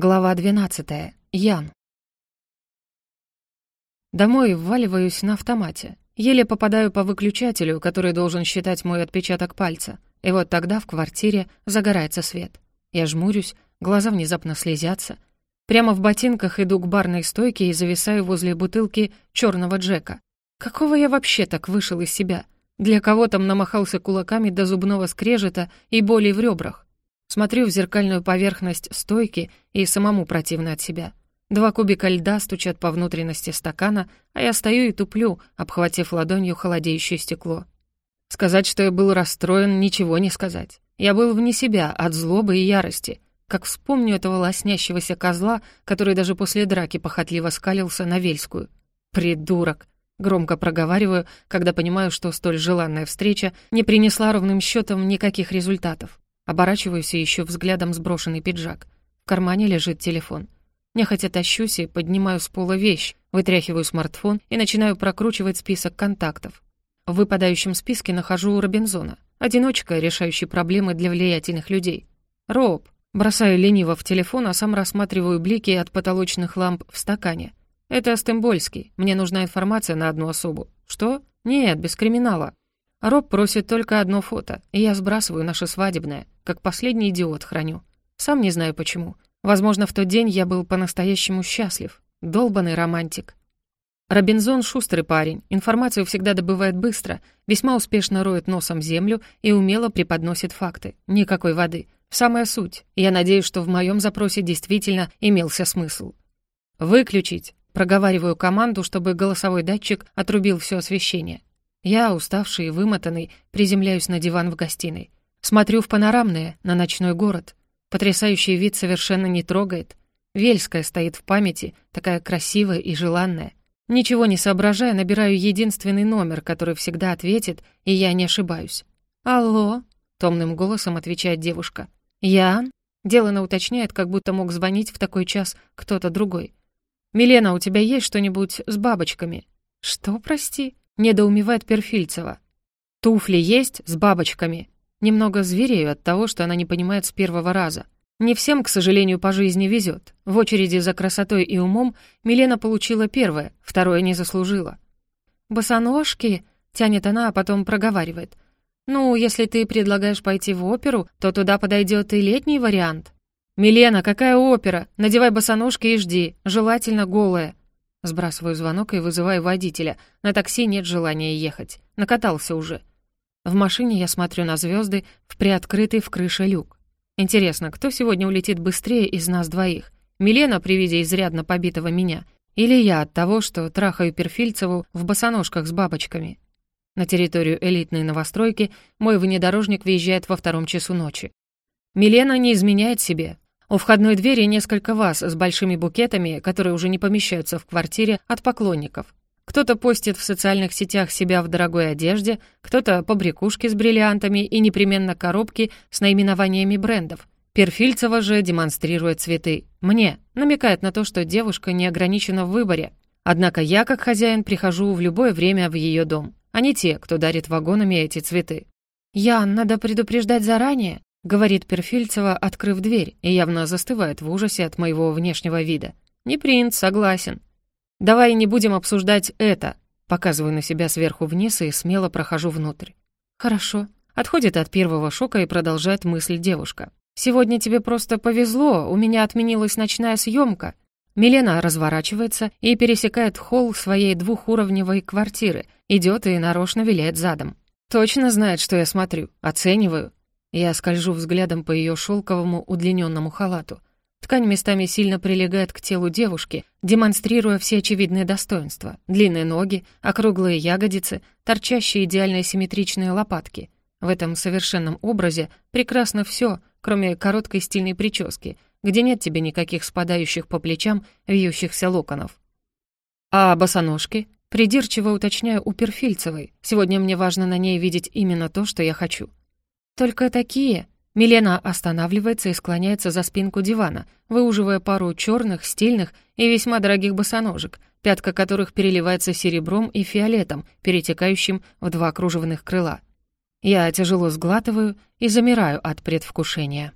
Глава 12. Ян. Домой вваливаюсь на автомате. Еле попадаю по выключателю, который должен считать мой отпечаток пальца. И вот тогда в квартире загорается свет. Я жмурюсь, глаза внезапно слезятся. Прямо в ботинках иду к барной стойке и зависаю возле бутылки черного Джека. Какого я вообще так вышел из себя? Для кого там намахался кулаками до зубного скрежета и боли в ребрах? Смотрю в зеркальную поверхность стойки и самому противно от себя. Два кубика льда стучат по внутренности стакана, а я стою и туплю, обхватив ладонью холодеющее стекло. Сказать, что я был расстроен, ничего не сказать. Я был вне себя от злобы и ярости. Как вспомню этого лоснящегося козла, который даже после драки похотливо скалился на Вельскую. «Придурок!» Громко проговариваю, когда понимаю, что столь желанная встреча не принесла ровным счетом никаких результатов. Оборачиваюсь и ищу взглядом сброшенный пиджак. В кармане лежит телефон. Нехотя тащусь и поднимаю с пола вещь, вытряхиваю смартфон и начинаю прокручивать список контактов. В выпадающем списке нахожу Робинзона. Одиночка, решающий проблемы для влиятельных людей. Роб. Бросаю лениво в телефон, а сам рассматриваю блики от потолочных ламп в стакане. Это Стембольский. Мне нужна информация на одну особу. Что? Нет, без криминала. Роб просит только одно фото, и я сбрасываю наше свадебное, как последний идиот храню. Сам не знаю почему. Возможно, в тот день я был по-настоящему счастлив. Долбанный романтик. Робинзон — шустрый парень, информацию всегда добывает быстро, весьма успешно роет носом землю и умело преподносит факты. Никакой воды. Самая суть. Я надеюсь, что в моем запросе действительно имелся смысл. «Выключить!» Проговариваю команду, чтобы голосовой датчик отрубил все освещение. Я, уставший и вымотанный, приземляюсь на диван в гостиной. Смотрю в панорамное, на ночной город. Потрясающий вид совершенно не трогает. Вельская стоит в памяти, такая красивая и желанная. Ничего не соображая, набираю единственный номер, который всегда ответит, и я не ошибаюсь. «Алло?» — томным голосом отвечает девушка. «Ян?» — Делано уточняет, как будто мог звонить в такой час кто-то другой. «Милена, у тебя есть что-нибудь с бабочками?» «Что, прости?» Недоумевает Перфильцева. «Туфли есть с бабочками?» Немного зверею от того, что она не понимает с первого раза. Не всем, к сожалению, по жизни везет. В очереди за красотой и умом Милена получила первое, второе не заслужила. «Босоножки?» — тянет она, а потом проговаривает. «Ну, если ты предлагаешь пойти в оперу, то туда подойдет и летний вариант». «Милена, какая опера? Надевай босоножки и жди, желательно голая». Сбрасываю звонок и вызываю водителя. На такси нет желания ехать. Накатался уже. В машине я смотрю на звезды в приоткрытый в крыше люк. Интересно, кто сегодня улетит быстрее из нас двоих? Милена при виде изрядно побитого меня? Или я от того, что трахаю Перфильцеву в босоножках с бабочками? На территорию элитной новостройки мой внедорожник въезжает во втором часу ночи. Милена не изменяет себе, у входной двери несколько ваз с большими букетами, которые уже не помещаются в квартире, от поклонников. Кто-то постит в социальных сетях себя в дорогой одежде, кто-то побрякушки с бриллиантами и непременно коробки с наименованиями брендов. Перфильцева же демонстрирует цветы. Мне намекает на то, что девушка не ограничена в выборе. Однако я, как хозяин, прихожу в любое время в ее дом, а не те, кто дарит вагонами эти цветы. «Ян, надо предупреждать заранее», — говорит Перфильцева, открыв дверь, и явно застывает в ужасе от моего внешнего вида. «Не принц, согласен». «Давай не будем обсуждать это», — показываю на себя сверху вниз и смело прохожу внутрь. «Хорошо». Отходит от первого шока и продолжает мысль девушка. «Сегодня тебе просто повезло, у меня отменилась ночная съемка. Милена разворачивается и пересекает холл своей двухуровневой квартиры, идет и нарочно виляет задом. Точно знает, что я смотрю, оцениваю. Я скольжу взглядом по ее шелковому удлиненному халату. Ткань местами сильно прилегает к телу девушки, демонстрируя все очевидные достоинства. Длинные ноги, округлые ягодицы, торчащие идеально симметричные лопатки. В этом совершенном образе прекрасно все, кроме короткой стильной прически, где нет тебе никаких спадающих по плечам вьющихся локонов. А босоножки? Придирчиво уточняю у Перфильцевой. Сегодня мне важно на ней видеть именно то, что я хочу. «Только такие?» Милена останавливается и склоняется за спинку дивана, выуживая пару черных, стильных и весьма дорогих босоножек, пятка которых переливается серебром и фиолетом, перетекающим в два кружевных крыла. Я тяжело сглатываю и замираю от предвкушения.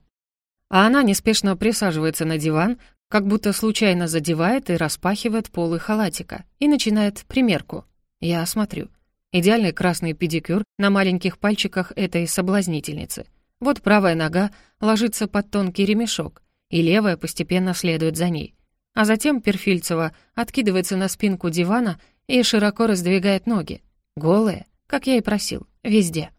А она неспешно присаживается на диван, как будто случайно задевает и распахивает полы халатика и начинает примерку. Я смотрю. Идеальный красный педикюр на маленьких пальчиках этой соблазнительницы. Вот правая нога ложится под тонкий ремешок, и левая постепенно следует за ней. А затем Перфильцева откидывается на спинку дивана и широко раздвигает ноги. Голая, как я и просил, везде.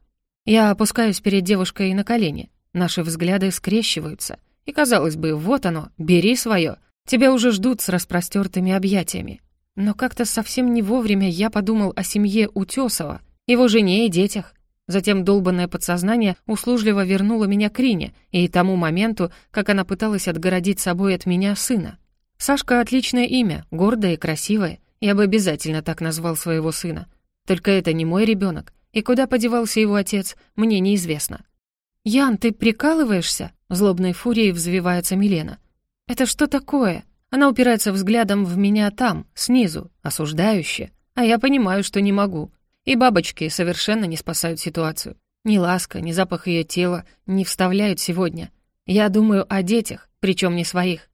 Я опускаюсь перед девушкой на колени. Наши взгляды скрещиваются — и, казалось бы, вот оно, бери свое. Тебя уже ждут с распростертыми объятиями. Но как-то совсем не вовремя я подумал о семье Утесова, его жене и детях. Затем долбанное подсознание услужливо вернуло меня к Рине и тому моменту, как она пыталась отгородить собой от меня сына. Сашка — отличное имя, гордое и красивое. Я бы обязательно так назвал своего сына. Только это не мой ребенок, и куда подевался его отец, мне неизвестно. «Ян, ты прикалываешься?» Злобной фурией взвивается Милена. «Это что такое?» Она упирается взглядом в меня там, снизу, осуждающе. А я понимаю, что не могу. И бабочки совершенно не спасают ситуацию. Ни ласка, ни запах ее тела не вставляют сегодня. Я думаю о детях, причем не своих.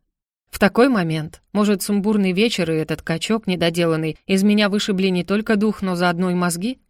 В такой момент, может, сумбурный вечер и этот качок недоделанный из меня вышибли не только дух, но заодно и мозги?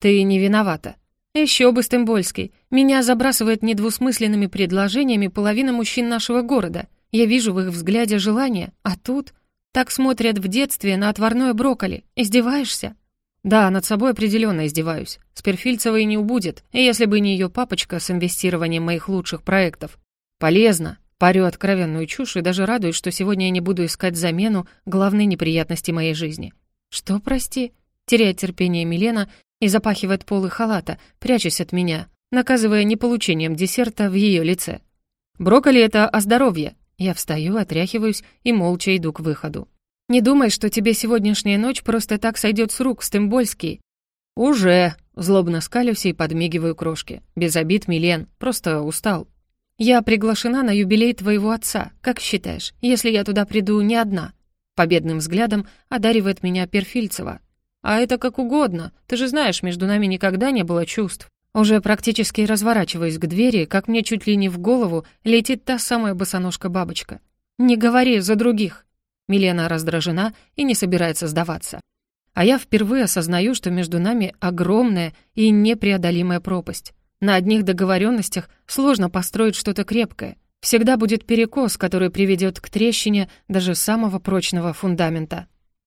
Ты не виновата. Еще бы, Стембольский. Меня забрасывает недвусмысленными предложениями половина мужчин нашего города. Я вижу в их взгляде желание, а тут... Так смотрят в детстве на отварное брокколи. Издеваешься? Да, над собой определенно издеваюсь. С Перфильцевой не убудет, и если бы не ее папочка с инвестированием моих лучших проектов. Полезно. Парю откровенную чушь и даже радуюсь, что сегодня я не буду искать замену главной неприятности моей жизни. Что, прости? Теряет терпение Милена и запахивает полы халата, прячась от меня, наказывая неполучением десерта в ее лице. «Брокколи — это о здоровье». Я встаю, отряхиваюсь и молча иду к выходу. «Не думай, что тебе сегодняшняя ночь просто так сойдет с рук, Стембольский». «Уже!» — злобно скалюсь и подмигиваю крошке. «Без обид, Милен, просто устал». «Я приглашена на юбилей твоего отца, как считаешь, если я туда приду не одна?» Победным взглядом одаривает меня Перфильцева, а это как угодно. Ты же знаешь, между нами никогда не было чувств. Уже практически разворачиваясь к двери, как мне чуть ли не в голову летит та самая босоножка-бабочка. «Не говори за других!» Милена раздражена и не собирается сдаваться. А я впервые осознаю, что между нами огромная и непреодолимая пропасть. На одних договоренностях сложно построить что-то крепкое. Всегда будет перекос, который приведет к трещине даже самого прочного фундамента.